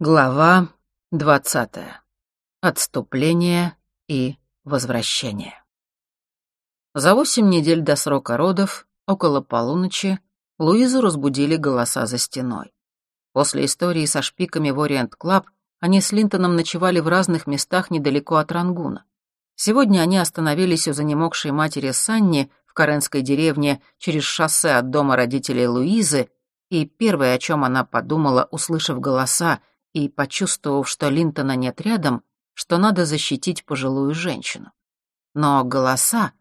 Глава двадцатая. Отступление и возвращение. За восемь недель до срока родов, около полуночи, Луизу разбудили голоса за стеной. После истории со шпиками в Ориент Клаб они с Линтоном ночевали в разных местах недалеко от Рангуна. Сегодня они остановились у занемогшей матери Санни в Каренской деревне через шоссе от дома родителей Луизы, и первое, о чем она подумала, услышав голоса, и, почувствовав, что Линтона нет рядом, что надо защитить пожилую женщину. Но голоса,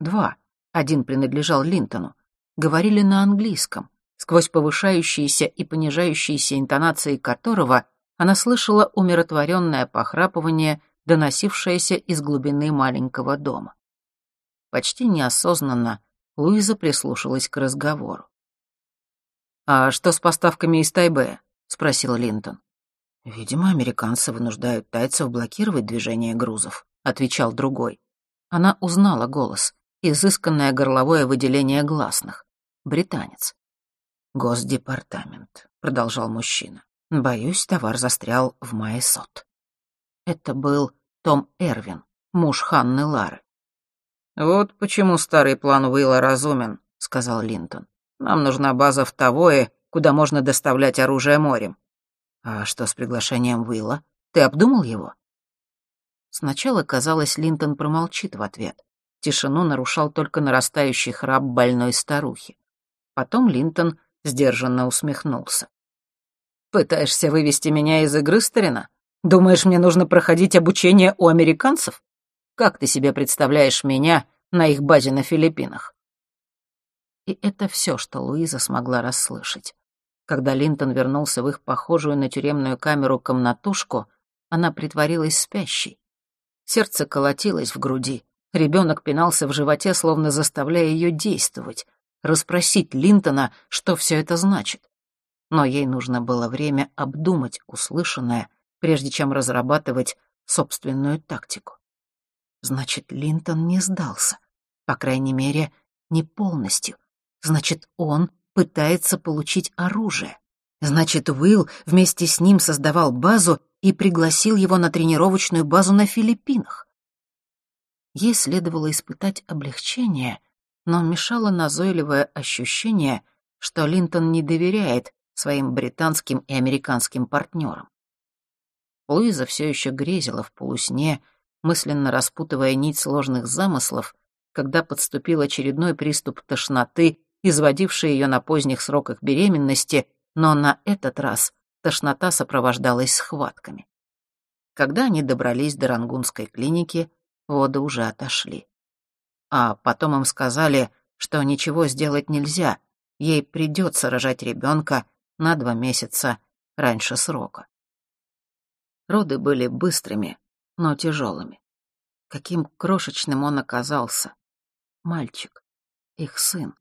два, один принадлежал Линтону, говорили на английском, сквозь повышающиеся и понижающиеся интонации которого она слышала умиротворенное похрапывание, доносившееся из глубины маленького дома. Почти неосознанно Луиза прислушалась к разговору. «А что с поставками из Тайбэя?» — спросил Линтон. «Видимо, американцы вынуждают тайцев блокировать движение грузов», — отвечал другой. Она узнала голос, изысканное горловое выделение гласных. Британец. «Госдепартамент», — продолжал мужчина. «Боюсь, товар застрял в Майсот». Это был Том Эрвин, муж Ханны Лары. «Вот почему старый план Уилла разумен», — сказал Линтон. «Нам нужна база в Тавое, куда можно доставлять оружие морем. «А что с приглашением Уилла? Ты обдумал его?» Сначала, казалось, Линтон промолчит в ответ. Тишину нарушал только нарастающий храп больной старухи. Потом Линтон сдержанно усмехнулся. «Пытаешься вывести меня из игры, старина? Думаешь, мне нужно проходить обучение у американцев? Как ты себе представляешь меня на их базе на Филиппинах?» И это все, что Луиза смогла расслышать. Когда Линтон вернулся в их похожую на тюремную камеру комнатушку, она притворилась спящей. Сердце колотилось в груди, ребенок пинался в животе, словно заставляя ее действовать, расспросить Линтона, что все это значит. Но ей нужно было время обдумать услышанное, прежде чем разрабатывать собственную тактику. Значит, Линтон не сдался. По крайней мере, не полностью. Значит, он пытается получить оружие. Значит, Уилл вместе с ним создавал базу и пригласил его на тренировочную базу на Филиппинах. Ей следовало испытать облегчение, но мешало назойливое ощущение, что Линтон не доверяет своим британским и американским партнерам. Луиза все еще грезила в полусне, мысленно распутывая нить сложных замыслов, когда подступил очередной приступ тошноты изводившие ее на поздних сроках беременности, но на этот раз тошнота сопровождалась схватками. Когда они добрались до рангунской клиники, воды уже отошли. А потом им сказали, что ничего сделать нельзя, ей придется рожать ребенка на два месяца раньше срока. Роды были быстрыми, но тяжелыми. Каким крошечным он оказался. Мальчик, их сын.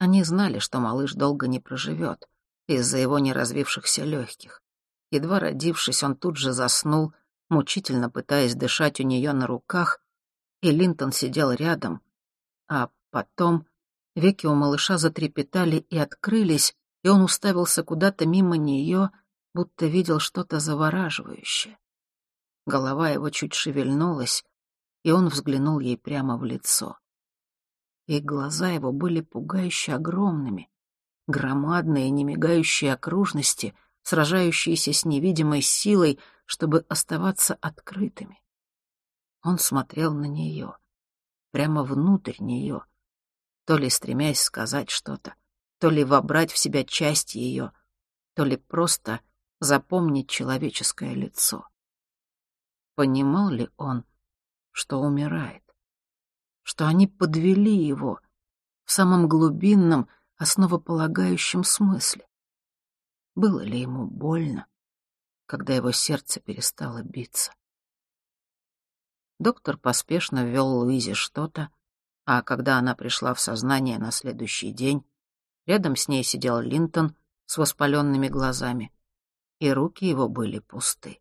Они знали, что малыш долго не проживет из-за его неразвившихся легких. Едва родившись, он тут же заснул, мучительно пытаясь дышать у нее на руках, и Линтон сидел рядом. А потом веки у малыша затрепетали и открылись, и он уставился куда-то мимо нее, будто видел что-то завораживающее. Голова его чуть шевельнулась, и он взглянул ей прямо в лицо и глаза его были пугающе огромными, громадные немигающие окружности, сражающиеся с невидимой силой, чтобы оставаться открытыми. Он смотрел на нее, прямо внутрь нее, то ли стремясь сказать что-то, то ли вобрать в себя часть ее, то ли просто запомнить человеческое лицо. Понимал ли он, что умирает? Что они подвели его в самом глубинном, основополагающем смысле. Было ли ему больно, когда его сердце перестало биться? Доктор поспешно ввел Луизе что-то, а когда она пришла в сознание на следующий день, рядом с ней сидел Линтон с воспаленными глазами, и руки его были пусты.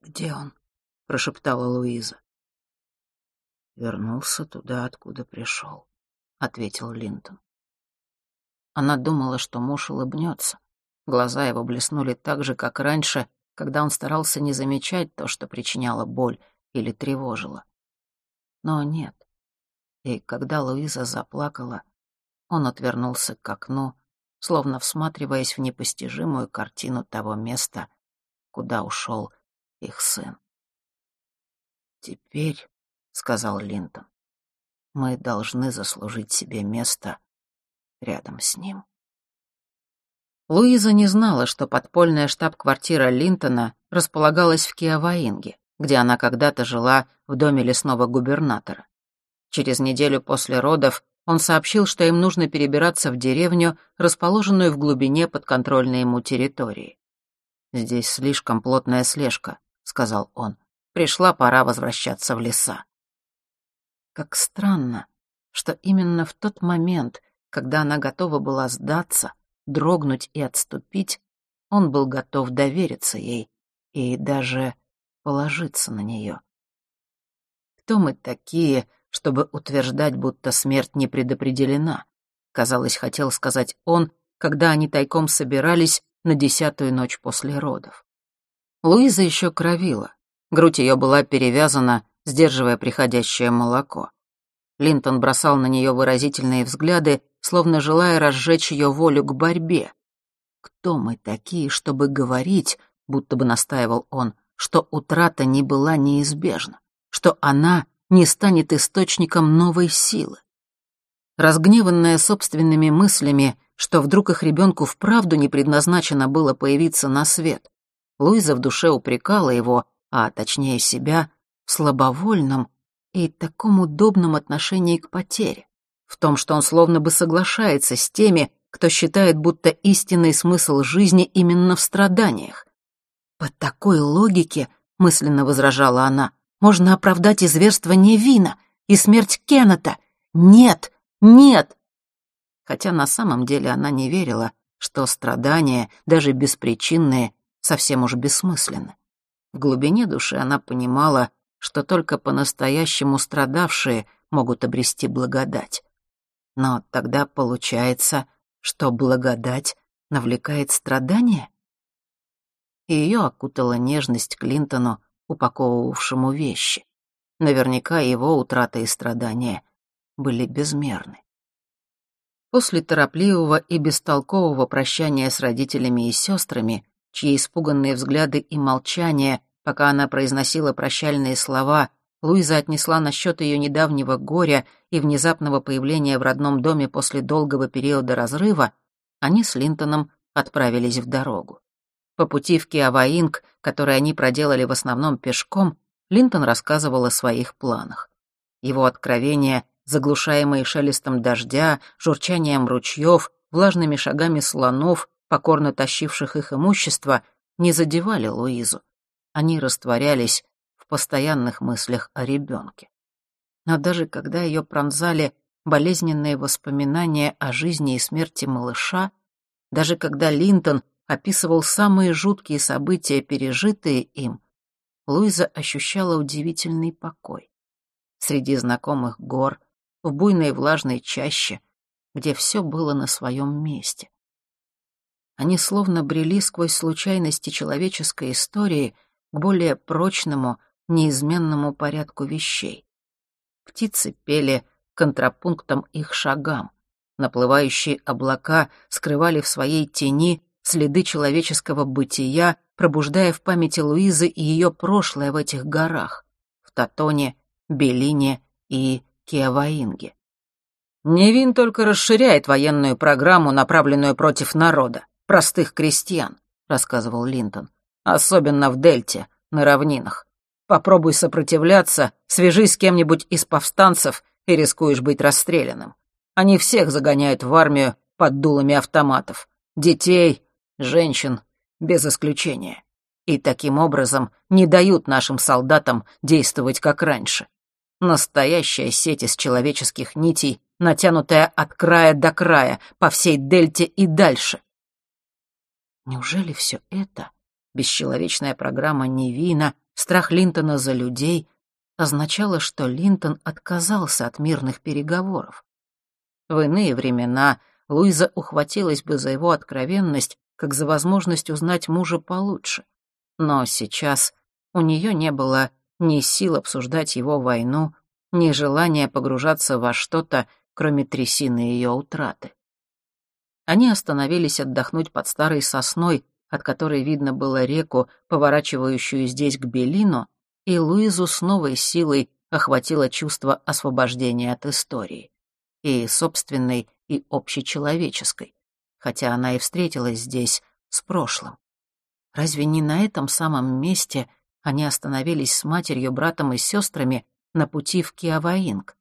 «Где он?» — прошептала Луиза. «Вернулся туда, откуда пришел», — ответил Линтон. Она думала, что муж улыбнется, Глаза его блеснули так же, как раньше, когда он старался не замечать то, что причиняло боль или тревожило. Но нет. И когда Луиза заплакала, он отвернулся к окну, словно всматриваясь в непостижимую картину того места, куда ушел их сын. «Теперь», — сказал Линтон, — «мы должны заслужить себе место рядом с ним». Луиза не знала, что подпольная штаб-квартира Линтона располагалась в Киаваинге, где она когда-то жила в доме лесного губернатора. Через неделю после родов он сообщил, что им нужно перебираться в деревню, расположенную в глубине подконтрольной ему территории. «Здесь слишком плотная слежка», — сказал он. «Пришла пора возвращаться в леса». Как странно, что именно в тот момент, когда она готова была сдаться, дрогнуть и отступить, он был готов довериться ей и даже положиться на нее. Кто мы такие, чтобы утверждать, будто смерть не предопределена? Казалось, хотел сказать он, когда они тайком собирались на десятую ночь после родов. Луиза еще кровила. Грудь ее была перевязана, сдерживая приходящее молоко. Линтон бросал на нее выразительные взгляды, словно желая разжечь ее волю к борьбе. «Кто мы такие, чтобы говорить, — будто бы настаивал он, — что утрата не была неизбежна, что она не станет источником новой силы?» Разгневанная собственными мыслями, что вдруг их ребенку вправду не предназначено было появиться на свет, Луиза в душе упрекала его, а точнее себя, слабовольном и таком удобном отношении к потере в том, что он словно бы соглашается с теми, кто считает, будто истинный смысл жизни именно в страданиях. «По такой логике, — мысленно возражала она, — можно оправдать и зверство Невина, и смерть Кеннета. Нет, нет!» Хотя на самом деле она не верила, что страдания, даже беспричинные, совсем уж бессмысленны. В глубине души она понимала, что только по-настоящему страдавшие могут обрести благодать. Но тогда получается, что благодать навлекает страдания? И ее окутала нежность Клинтону, упаковывавшему вещи. Наверняка его утрата и страдания были безмерны. После торопливого и бестолкового прощания с родителями и сестрами, чьи испуганные взгляды и молчание, пока она произносила прощальные слова, Луиза отнесла насчет ее недавнего горя и внезапного появления в родном доме после долгого периода разрыва, они с Линтоном отправились в дорогу. По пути в Киаваинг, который они проделали в основном пешком, Линтон рассказывал о своих планах. Его откровения, заглушаемые шелестом дождя, журчанием ручьев, влажными шагами слонов, покорно тащивших их имущество, не задевали Луизу. Они растворялись в постоянных мыслях о ребенке. Но даже когда ее пронзали болезненные воспоминания о жизни и смерти малыша, даже когда Линтон описывал самые жуткие события, пережитые им, Луиза ощущала удивительный покой. Среди знакомых гор, в буйной влажной чаще, где все было на своем месте. Они словно брели сквозь случайности человеческой истории к более прочному, неизменному порядку вещей. Птицы пели контрапунктом их шагам. Наплывающие облака скрывали в своей тени следы человеческого бытия, пробуждая в памяти Луизы и ее прошлое в этих горах, в Татоне, Белине и Киаваинге. Невин только расширяет военную программу, направленную против народа, простых крестьян, рассказывал Линтон, особенно в Дельте, на равнинах. Попробуй сопротивляться, свяжись с кем-нибудь из повстанцев и рискуешь быть расстрелянным. Они всех загоняют в армию под дулами автоматов. Детей, женщин, без исключения. И таким образом не дают нашим солдатам действовать как раньше. Настоящая сеть из человеческих нитей, натянутая от края до края, по всей дельте и дальше. Неужели все это, бесчеловечная программа Невина, Страх Линтона за людей означало, что Линтон отказался от мирных переговоров. В иные времена Луиза ухватилась бы за его откровенность как за возможность узнать мужа получше. Но сейчас у нее не было ни сил обсуждать его войну, ни желания погружаться во что-то, кроме трясины ее утраты. Они остановились отдохнуть под старой сосной, от которой видно было реку, поворачивающую здесь к Белину, и Луизу с новой силой охватило чувство освобождения от истории. И собственной, и общечеловеческой. Хотя она и встретилась здесь с прошлым. Разве не на этом самом месте они остановились с матерью, братом и сестрами на пути в Киаваинг?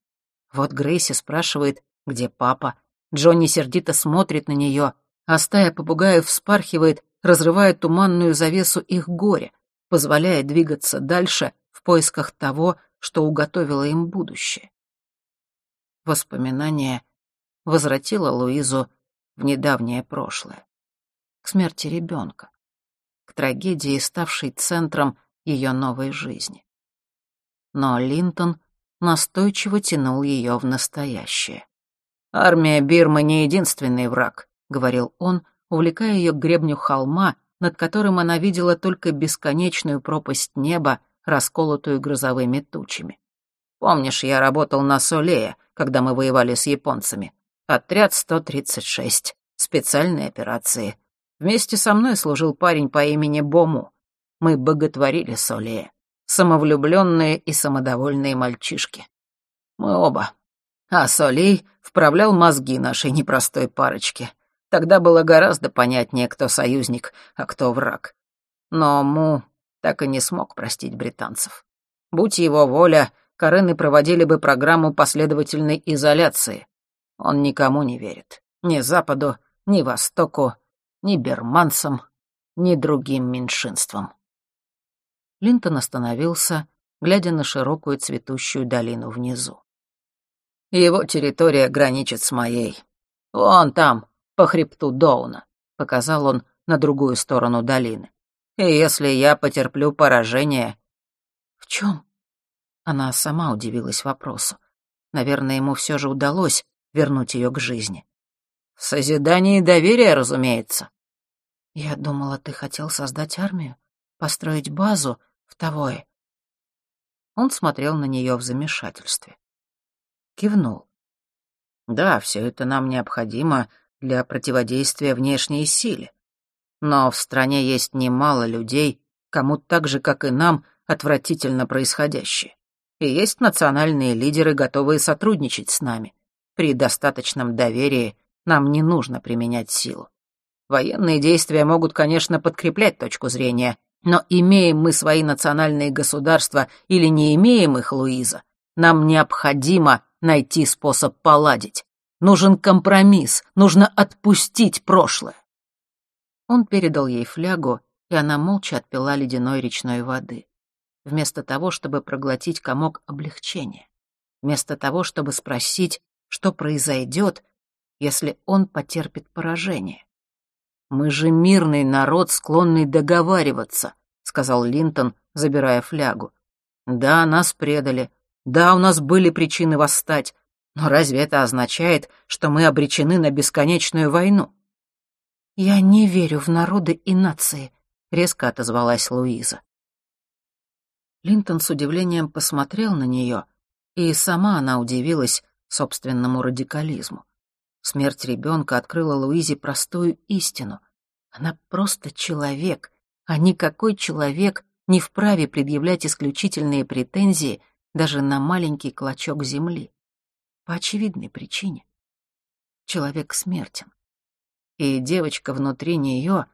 Вот Грейси спрашивает, где папа. Джонни сердито смотрит на нее, а стая попугаев вспархивает, разрывая туманную завесу их горя, позволяя двигаться дальше в поисках того, что уготовило им будущее. Воспоминание возвратило Луизу в недавнее прошлое, к смерти ребенка, к трагедии, ставшей центром ее новой жизни. Но Линтон настойчиво тянул ее в настоящее. «Армия Бирмы не единственный враг», — говорил он, увлекая ее к гребню холма, над которым она видела только бесконечную пропасть неба, расколотую грозовыми тучами. «Помнишь, я работал на Солея, когда мы воевали с японцами? Отряд 136. Специальные операции. Вместе со мной служил парень по имени Бому. Мы боготворили Солея. Самовлюбленные и самодовольные мальчишки. Мы оба. А Солей вправлял мозги нашей непростой парочке — Тогда было гораздо понятнее, кто союзник, а кто враг. Но Му так и не смог простить британцев. Будь его воля, Карены проводили бы программу последовательной изоляции. Он никому не верит. Ни Западу, ни Востоку, ни берманцам, ни другим меньшинствам. Линтон остановился, глядя на широкую цветущую долину внизу. Его территория граничит с моей. Вон там, по хребту Доуна», — показал он на другую сторону долины. «И если я потерплю поражение...» «В чем?» Она сама удивилась вопросу. Наверное, ему все же удалось вернуть ее к жизни. «В созидании доверия, разумеется». «Я думала, ты хотел создать армию, построить базу в Тавое». Он смотрел на нее в замешательстве. Кивнул. «Да, все это нам необходимо, для противодействия внешней силе. Но в стране есть немало людей, кому так же, как и нам, отвратительно происходящее. И есть национальные лидеры, готовые сотрудничать с нами. При достаточном доверии нам не нужно применять силу. Военные действия могут, конечно, подкреплять точку зрения, но имеем мы свои национальные государства или не имеем их, Луиза, нам необходимо найти способ поладить. Нужен компромисс, нужно отпустить прошлое. Он передал ей флягу, и она молча отпила ледяной речной воды. Вместо того, чтобы проглотить комок облегчения. Вместо того, чтобы спросить, что произойдет, если он потерпит поражение. «Мы же мирный народ, склонный договариваться», — сказал Линтон, забирая флягу. «Да, нас предали. Да, у нас были причины восстать. Но разве это означает, что мы обречены на бесконечную войну? «Я не верю в народы и нации», — резко отозвалась Луиза. Линтон с удивлением посмотрел на нее, и сама она удивилась собственному радикализму. Смерть ребенка открыла Луизе простую истину. Она просто человек, а никакой человек не вправе предъявлять исключительные претензии даже на маленький клочок земли. По очевидной причине. Человек смертен. И девочка внутри нее,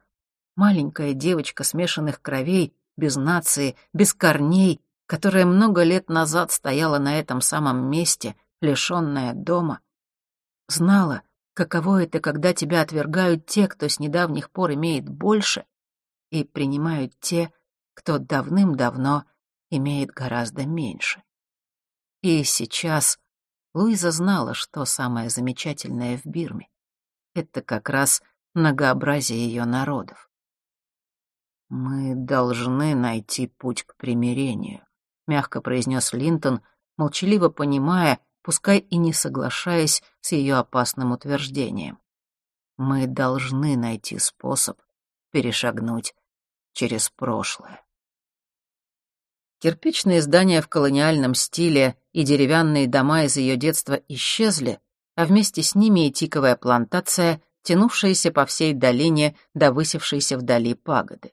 маленькая девочка смешанных кровей, без нации, без корней, которая много лет назад стояла на этом самом месте, лишённая дома, знала, каково это, когда тебя отвергают те, кто с недавних пор имеет больше, и принимают те, кто давным-давно имеет гораздо меньше. И сейчас Луиза знала, что самое замечательное в Бирме. Это как раз многообразие ее народов. «Мы должны найти путь к примирению», — мягко произнес Линтон, молчаливо понимая, пускай и не соглашаясь с ее опасным утверждением. «Мы должны найти способ перешагнуть через прошлое. Кирпичные здания в колониальном стиле и деревянные дома из ее детства исчезли, а вместе с ними и тиковая плантация, тянувшаяся по всей долине до высевшейся вдали пагоды.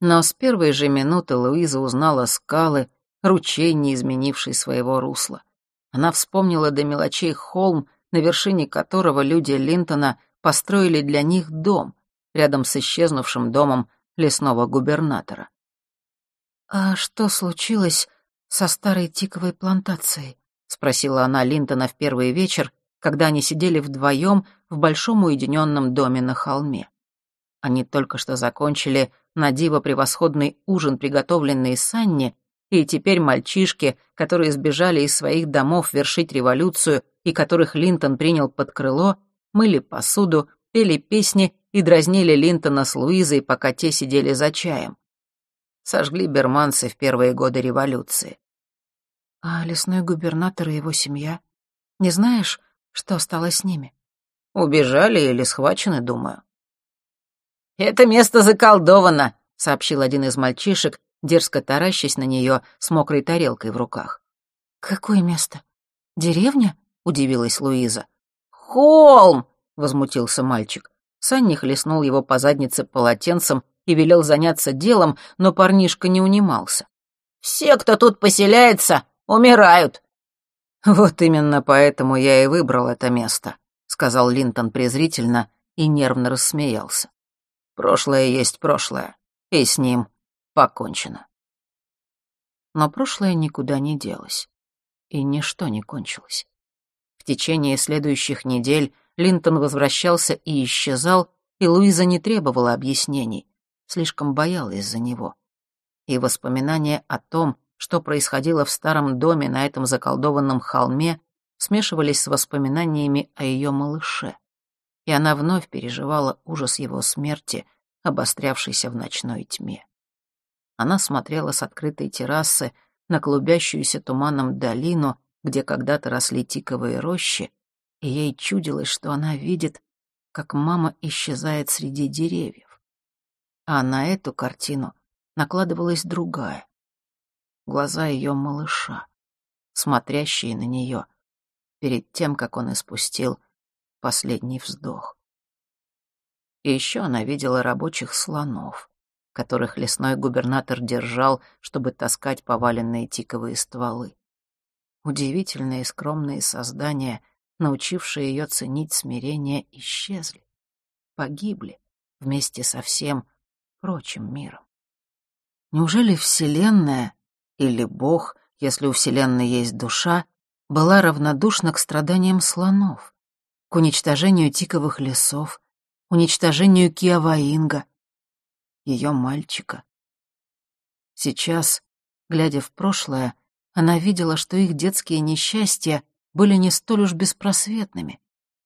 Но с первой же минуты Луиза узнала скалы, ручей, не изменивший своего русла. Она вспомнила до мелочей холм, на вершине которого люди Линтона построили для них дом, рядом с исчезнувшим домом лесного губернатора. «А что случилось со старой тиковой плантацией?» — спросила она Линтона в первый вечер, когда они сидели вдвоем в большом уединенном доме на холме. Они только что закончили на диво превосходный ужин, приготовленный Санни, и теперь мальчишки, которые сбежали из своих домов вершить революцию и которых Линтон принял под крыло, мыли посуду, пели песни и дразнили Линтона с Луизой, пока те сидели за чаем сожгли берманцы в первые годы революции. А лесной губернатор и его семья? Не знаешь, что стало с ними? Убежали или схвачены, думаю. «Это место заколдовано», — сообщил один из мальчишек, дерзко таращась на нее с мокрой тарелкой в руках. «Какое место? Деревня?» — удивилась Луиза. «Холм!» — возмутился мальчик. Санни хлестнул его по заднице полотенцем и велел заняться делом, но парнишка не унимался. «Все, кто тут поселяется, умирают!» «Вот именно поэтому я и выбрал это место», — сказал Линтон презрительно и нервно рассмеялся. «Прошлое есть прошлое, и с ним покончено». Но прошлое никуда не делось, и ничто не кончилось. В течение следующих недель Линтон возвращался и исчезал, и Луиза не требовала объяснений слишком боялась за него. И воспоминания о том, что происходило в старом доме на этом заколдованном холме, смешивались с воспоминаниями о ее малыше. И она вновь переживала ужас его смерти, обострявшийся в ночной тьме. Она смотрела с открытой террасы на клубящуюся туманом долину, где когда-то росли тиковые рощи, и ей чудилось, что она видит, как мама исчезает среди деревьев. А на эту картину накладывалась другая. Глаза ее малыша, смотрящие на нее перед тем, как он испустил последний вздох. И еще она видела рабочих слонов, которых лесной губернатор держал, чтобы таскать поваленные тиковые стволы. Удивительные скромные создания, научившие ее ценить смирение, исчезли, погибли вместе со всем, прочим миром. Неужели Вселенная или Бог, если у Вселенной есть душа, была равнодушна к страданиям слонов, к уничтожению тиковых лесов, уничтожению Киаваинга, ее мальчика? Сейчас, глядя в прошлое, она видела, что их детские несчастья были не столь уж беспросветными,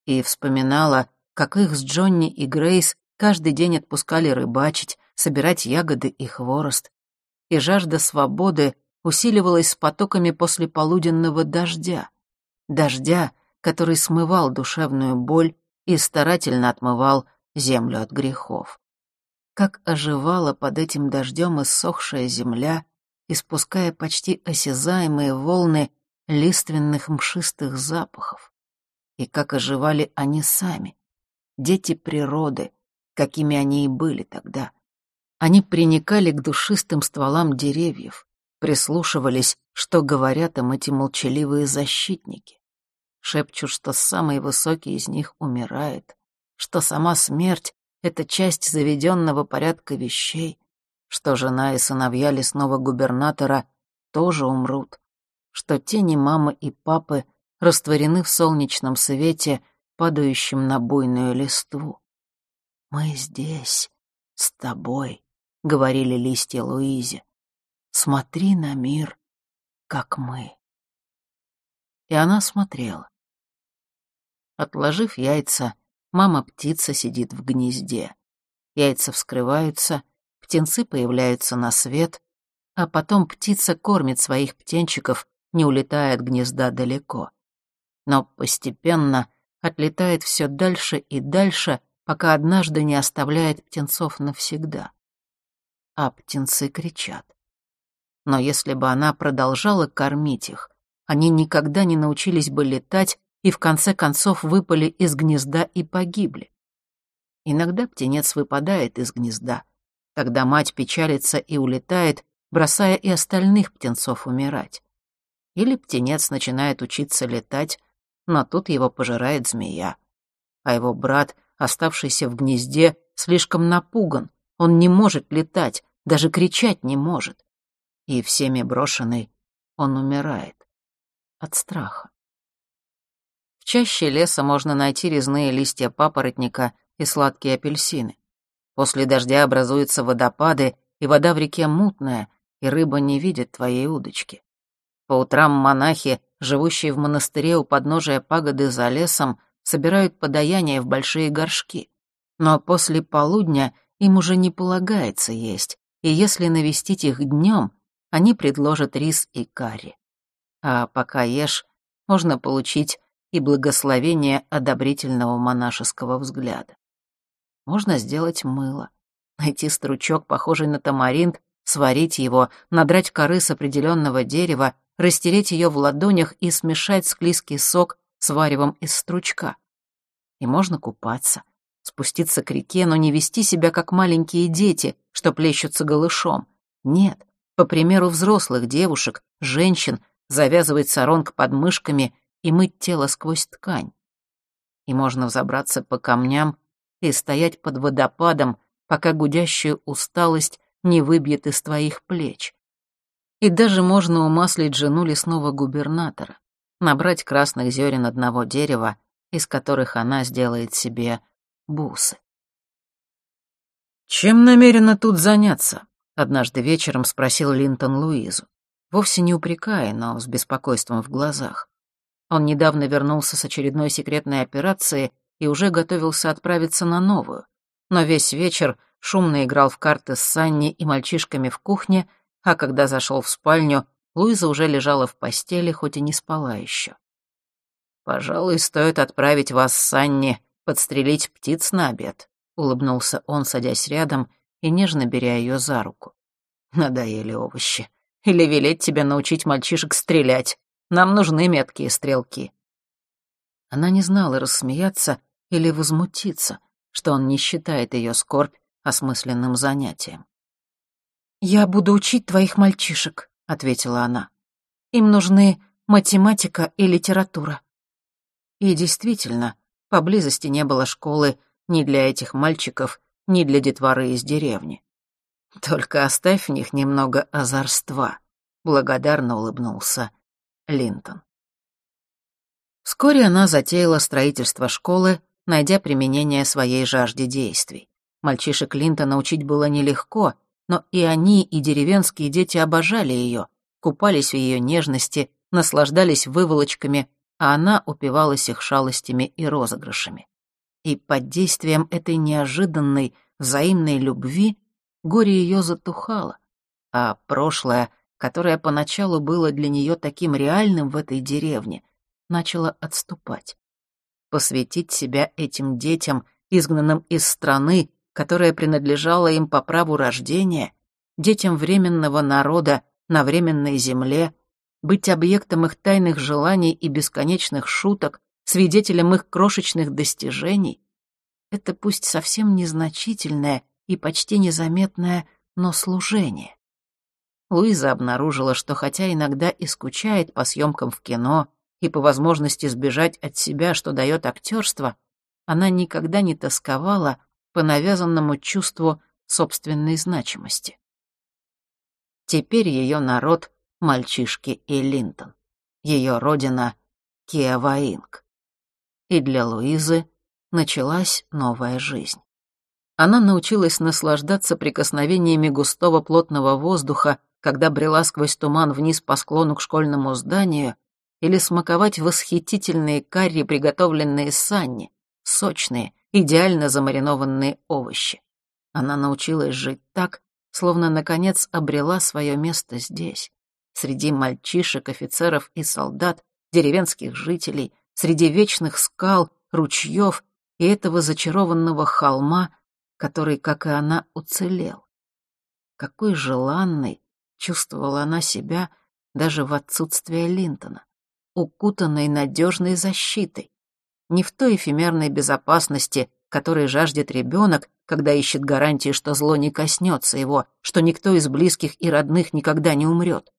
и вспоминала, как их с Джонни и Грейс каждый день отпускали рыбачить, собирать ягоды и хворост. И жажда свободы усиливалась с потоками после полуденного дождя. Дождя, который смывал душевную боль и старательно отмывал землю от грехов. Как оживала под этим дождем иссохшая земля, испуская почти осязаемые волны лиственных мшистых запахов. И как оживали они сами, дети природы, какими они и были тогда. Они приникали к душистым стволам деревьев, прислушивались, что говорят им эти молчаливые защитники. Шепчут, что самый высокий из них умирает, что сама смерть — это часть заведенного порядка вещей, что жена и сыновья лесного губернатора тоже умрут, что тени мамы и папы растворены в солнечном свете, падающем на буйную листву. «Мы здесь, с тобой», — говорили листья Луизе. «Смотри на мир, как мы». И она смотрела. Отложив яйца, мама-птица сидит в гнезде. Яйца вскрываются, птенцы появляются на свет, а потом птица кормит своих птенчиков, не улетая от гнезда далеко. Но постепенно отлетает все дальше и дальше, пока однажды не оставляет птенцов навсегда. А птенцы кричат. Но если бы она продолжала кормить их, они никогда не научились бы летать и в конце концов выпали из гнезда и погибли. Иногда птенец выпадает из гнезда. Тогда мать печалится и улетает, бросая и остальных птенцов умирать. Или птенец начинает учиться летать, но тут его пожирает змея. А его брат, оставшийся в гнезде, слишком напуган, он не может летать, даже кричать не может. И всеми брошенный он умирает от страха. В чаще леса можно найти резные листья папоротника и сладкие апельсины. После дождя образуются водопады, и вода в реке мутная, и рыба не видит твоей удочки. По утрам монахи, живущие в монастыре у подножия пагоды за лесом, собирают подаяние в большие горшки. Но после полудня им уже не полагается есть, и если навестить их днем, они предложат рис и карри. А пока ешь, можно получить и благословение одобрительного монашеского взгляда. Можно сделать мыло, найти стручок, похожий на тамаринт, сварить его, надрать коры с определенного дерева, растереть ее в ладонях и смешать склизкий сок с варевом из стручка. И можно купаться, спуститься к реке, но не вести себя как маленькие дети, что плещутся голышом. Нет, по примеру взрослых девушек, женщин, завязывать саронг под мышками и мыть тело сквозь ткань. И можно взобраться по камням и стоять под водопадом, пока гудящую усталость не выбьет из твоих плеч. И даже можно умаслить жену лесного губернатора, набрать красных зерен одного дерева, из которых она сделает себе бусы. «Чем намерена тут заняться?» — однажды вечером спросил Линтон Луизу, вовсе не упрекая, но с беспокойством в глазах. Он недавно вернулся с очередной секретной операции и уже готовился отправиться на новую. Но весь вечер шумно играл в карты с Санни и мальчишками в кухне, а когда зашел в спальню, Луиза уже лежала в постели, хоть и не спала еще. «Пожалуй, стоит отправить вас с Санни подстрелить птиц на обед», — улыбнулся он, садясь рядом и нежно беря ее за руку. «Надоели овощи. Или велеть тебе научить мальчишек стрелять. Нам нужны меткие стрелки». Она не знала, рассмеяться или возмутиться, что он не считает ее скорбь осмысленным занятием. «Я буду учить твоих мальчишек», — ответила она. «Им нужны математика и литература». И действительно, поблизости не было школы ни для этих мальчиков, ни для детворы из деревни. «Только оставь в них немного озорства», — благодарно улыбнулся Линтон. Вскоре она затеяла строительство школы, найдя применение своей жажде действий. Мальчишек Линтона учить было нелегко, но и они, и деревенские дети обожали ее, купались в ее нежности, наслаждались выволочками, а она упивалась их шалостями и розыгрышами. И под действием этой неожиданной, взаимной любви горе ее затухало, а прошлое, которое поначалу было для нее таким реальным в этой деревне, начало отступать. Посвятить себя этим детям, изгнанным из страны, которая принадлежала им по праву рождения, детям временного народа на временной земле, быть объектом их тайных желаний и бесконечных шуток, свидетелем их крошечных достижений, это пусть совсем незначительное и почти незаметное, но служение. Луиза обнаружила, что хотя иногда и скучает по съемкам в кино и по возможности сбежать от себя, что дает актерство, она никогда не тосковала по навязанному чувству собственной значимости. Теперь ее народ — мальчишки и Линтон. Ее родина — Киаваинг. И для Луизы началась новая жизнь она научилась наслаждаться прикосновениями густого плотного воздуха, когда брела сквозь туман вниз по склону к школьному зданию, или смаковать восхитительные карри, приготовленные Санни, сочные, идеально замаринованные овощи. Она научилась жить так, словно, наконец, обрела свое место здесь, среди мальчишек, офицеров и солдат, деревенских жителей, среди вечных скал, ручьев и этого зачарованного холма, который, как и она, уцелел. Какой желанной чувствовала она себя даже в отсутствие Линтона, укутанной надежной защитой, не в той эфемерной безопасности, которой жаждет ребенок, когда ищет гарантии, что зло не коснется его, что никто из близких и родных никогда не умрет,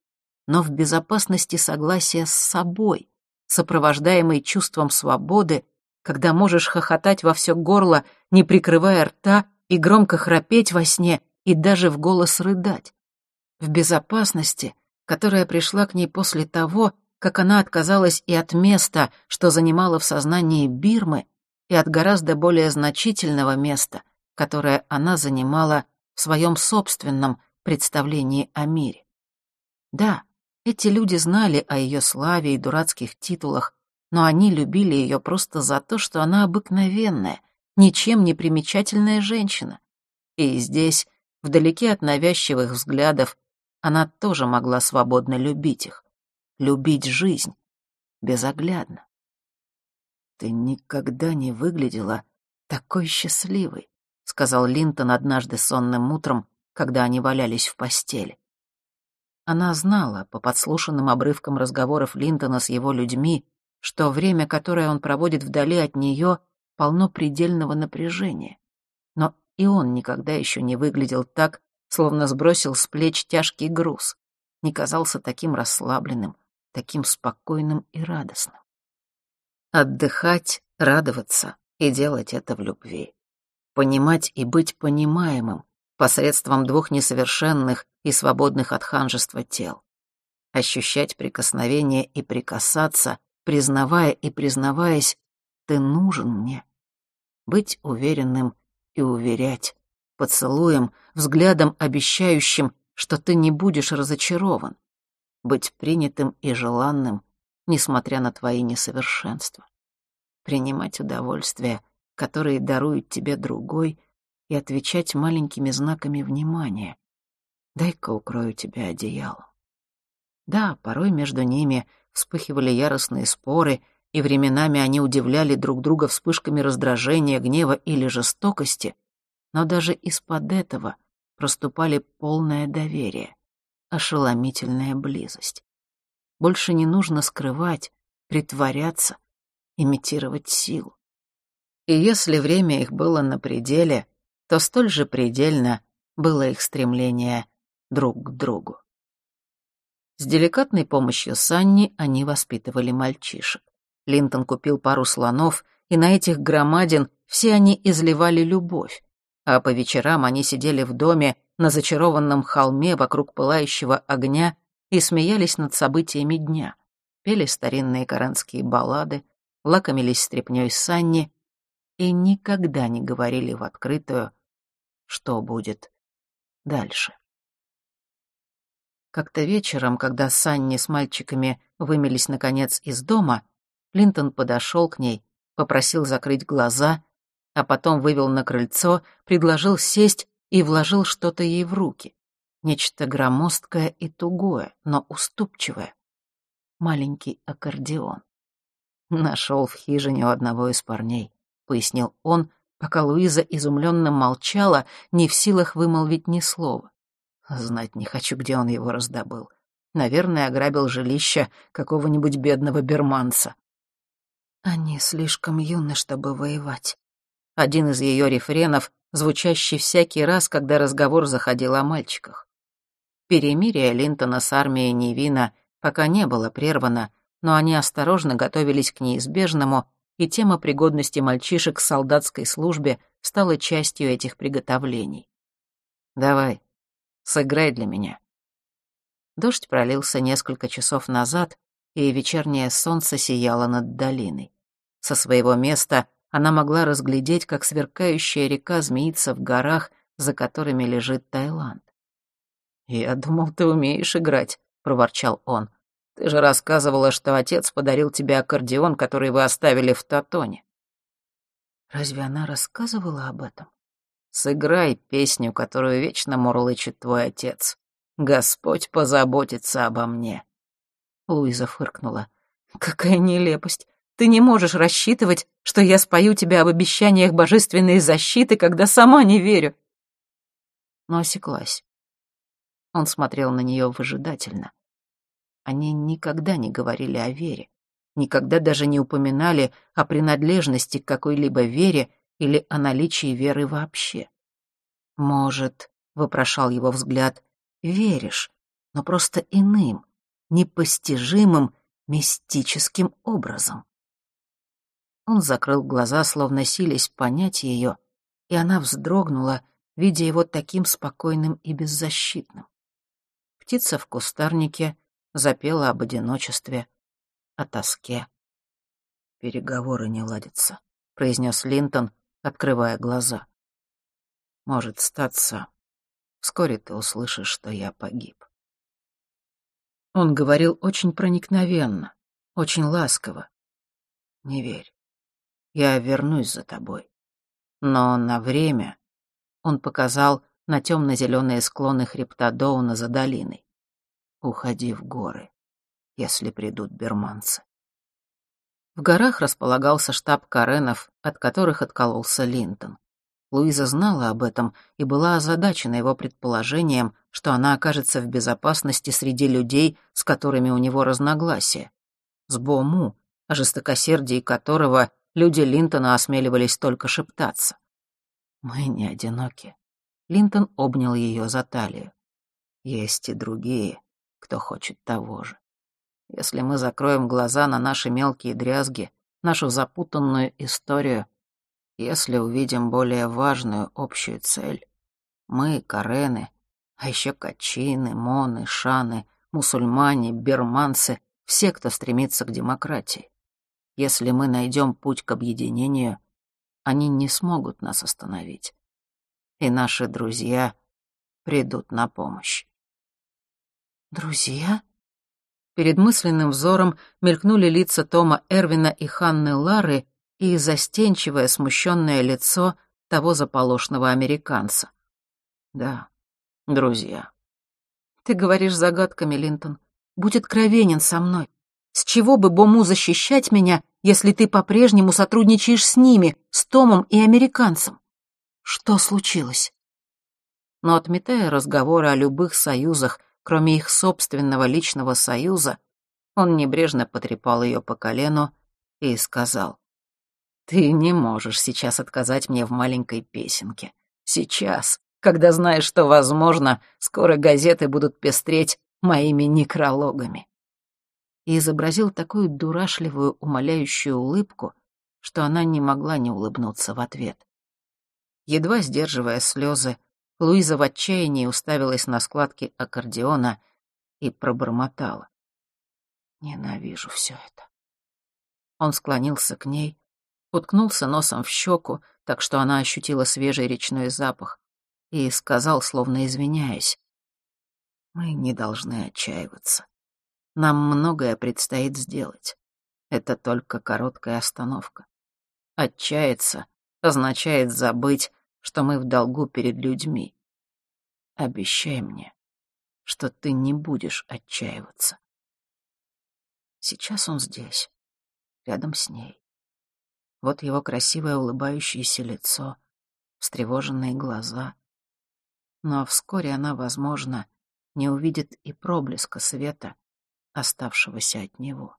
но в безопасности согласия с собой, сопровождаемой чувством свободы, когда можешь хохотать во все горло, не прикрывая рта, и громко храпеть во сне, и даже в голос рыдать. В безопасности, которая пришла к ней после того, как она отказалась и от места, что занимала в сознании Бирмы, и от гораздо более значительного места, которое она занимала в своем собственном представлении о мире. Да, эти люди знали о ее славе и дурацких титулах, но они любили ее просто за то, что она обыкновенная, ничем не примечательная женщина. И здесь, вдалеке от навязчивых взглядов, она тоже могла свободно любить их, любить жизнь, безоглядно. «Ты никогда не выглядела такой счастливой», — сказал Линтон однажды сонным утром, когда они валялись в постели. Она знала по подслушанным обрывкам разговоров Линтона с его людьми, что время, которое он проводит вдали от нее, полно предельного напряжения. Но и он никогда еще не выглядел так, словно сбросил с плеч тяжкий груз, не казался таким расслабленным, таким спокойным и радостным. Отдыхать, радоваться и делать это в любви. Понимать и быть понимаемым посредством двух несовершенных и свободных от ханжества тел. Ощущать прикосновение и прикасаться, признавая и признаваясь, ты нужен мне. Быть уверенным и уверять, поцелуем, взглядом обещающим, что ты не будешь разочарован. Быть принятым и желанным, несмотря на твои несовершенства. Принимать удовольствия, которые дарует тебе другой, и отвечать маленькими знаками внимания. Дай-ка укрою тебя одеялом. Да, порой между ними вспыхивали яростные споры, и временами они удивляли друг друга вспышками раздражения, гнева или жестокости, но даже из-под этого проступали полное доверие, ошеломительная близость. Больше не нужно скрывать, притворяться, имитировать силу. И если время их было на пределе, то столь же предельно было их стремление друг к другу. С деликатной помощью Санни они воспитывали мальчишек. Линтон купил пару слонов, и на этих громадин все они изливали любовь. А по вечерам они сидели в доме на зачарованном холме вокруг пылающего огня и смеялись над событиями дня, пели старинные коранские баллады, лакомились стряпнёй Санни и никогда не говорили в открытую, что будет дальше. Как-то вечером, когда Санни с мальчиками вымелись наконец из дома, Линтон подошел к ней, попросил закрыть глаза, а потом вывел на крыльцо, предложил сесть и вложил что-то ей в руки. Нечто громоздкое и тугое, но уступчивое. Маленький аккордеон. Нашел в хижине у одного из парней, пояснил он, пока Луиза изумленно молчала, не в силах вымолвить ни слова. Знать не хочу, где он его раздобыл. Наверное, ограбил жилище какого-нибудь бедного берманца. Они слишком юны, чтобы воевать. Один из ее рефренов, звучащий всякий раз, когда разговор заходил о мальчиках. Перемирие Линтона с армией Невина пока не было прервано, но они осторожно готовились к неизбежному, и тема пригодности мальчишек к солдатской службе стала частью этих приготовлений. «Давай, Сыграй для меня». Дождь пролился несколько часов назад, и вечернее солнце сияло над долиной. Со своего места она могла разглядеть, как сверкающая река змеится в горах, за которыми лежит Таиланд. «Я думал, ты умеешь играть», — проворчал он. «Ты же рассказывала, что отец подарил тебе аккордеон, который вы оставили в Татоне». Разве она рассказывала об этом? Сыграй песню, которую вечно мурлычет твой отец. Господь позаботится обо мне». Луиза фыркнула. «Какая нелепость! Ты не можешь рассчитывать, что я спою тебе об обещаниях божественной защиты, когда сама не верю. Но осеклась. Он смотрел на нее выжидательно. Они никогда не говорили о вере, никогда даже не упоминали о принадлежности к какой-либо вере или о наличии веры вообще. «Может, — вопрошал его взгляд, — веришь, но просто иным, непостижимым, мистическим образом». Он закрыл глаза, словно силясь понять ее, и она вздрогнула, видя его таким спокойным и беззащитным. Птица в кустарнике запела об одиночестве, о тоске. «Переговоры не ладятся», — произнес Линтон, открывая глаза. «Может статься, вскоре ты услышишь, что я погиб». Он говорил очень проникновенно, очень ласково. «Не верь, я вернусь за тобой. Но на время...» Он показал на темно-зеленые склоны хребта Доуна за долиной. «Уходи в горы, если придут берманцы». В горах располагался штаб Каренов, от которых откололся Линтон. Луиза знала об этом и была озадачена его предположением, что она окажется в безопасности среди людей, с которыми у него разногласия. С Бому, о жестокосердии которого люди Линтона осмеливались только шептаться. «Мы не одиноки». Линтон обнял ее за талию. «Есть и другие, кто хочет того же. Если мы закроем глаза на наши мелкие дрязги, нашу запутанную историю, если увидим более важную общую цель, мы, Карены, а еще Качины, Моны, Шаны, мусульмане, берманцы, все, кто стремится к демократии. Если мы найдем путь к объединению, они не смогут нас остановить. И наши друзья придут на помощь. «Друзья?» Перед мысленным взором мелькнули лица Тома Эрвина и Ханны Лары и застенчивое, смущенное лицо того заполошного американца. «Да, друзья». «Ты говоришь загадками, Линтон. Будь откровенен со мной. С чего бы Бому защищать меня, если ты по-прежнему сотрудничаешь с ними, с Томом и американцем? Что случилось?» Но отметая разговоры о любых союзах, кроме их собственного личного союза, он небрежно потрепал ее по колену и сказал, «Ты не можешь сейчас отказать мне в маленькой песенке. Сейчас, когда знаешь, что, возможно, скоро газеты будут пестреть моими некрологами». И изобразил такую дурашливую, умоляющую улыбку, что она не могла не улыбнуться в ответ. Едва сдерживая слезы, Луиза в отчаянии уставилась на складки аккордеона и пробормотала. «Ненавижу все это». Он склонился к ней, уткнулся носом в щеку, так что она ощутила свежий речной запах, и сказал, словно извиняясь, «Мы не должны отчаиваться. Нам многое предстоит сделать. Это только короткая остановка. Отчаяться означает забыть, что мы в долгу перед людьми. Обещай мне, что ты не будешь отчаиваться. Сейчас он здесь, рядом с ней. Вот его красивое улыбающееся лицо, встревоженные глаза. Но вскоре она, возможно, не увидит и проблеска света, оставшегося от него.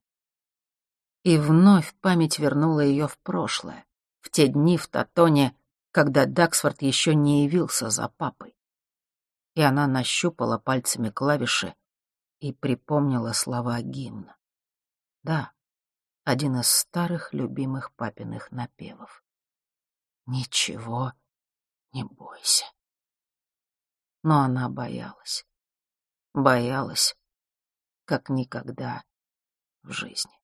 И вновь память вернула ее в прошлое, в те дни в Татоне, когда Даксфорд еще не явился за папой. И она нащупала пальцами клавиши и припомнила слова гимна. Да, один из старых любимых папиных напевов. «Ничего не бойся». Но она боялась. Боялась, как никогда в жизни.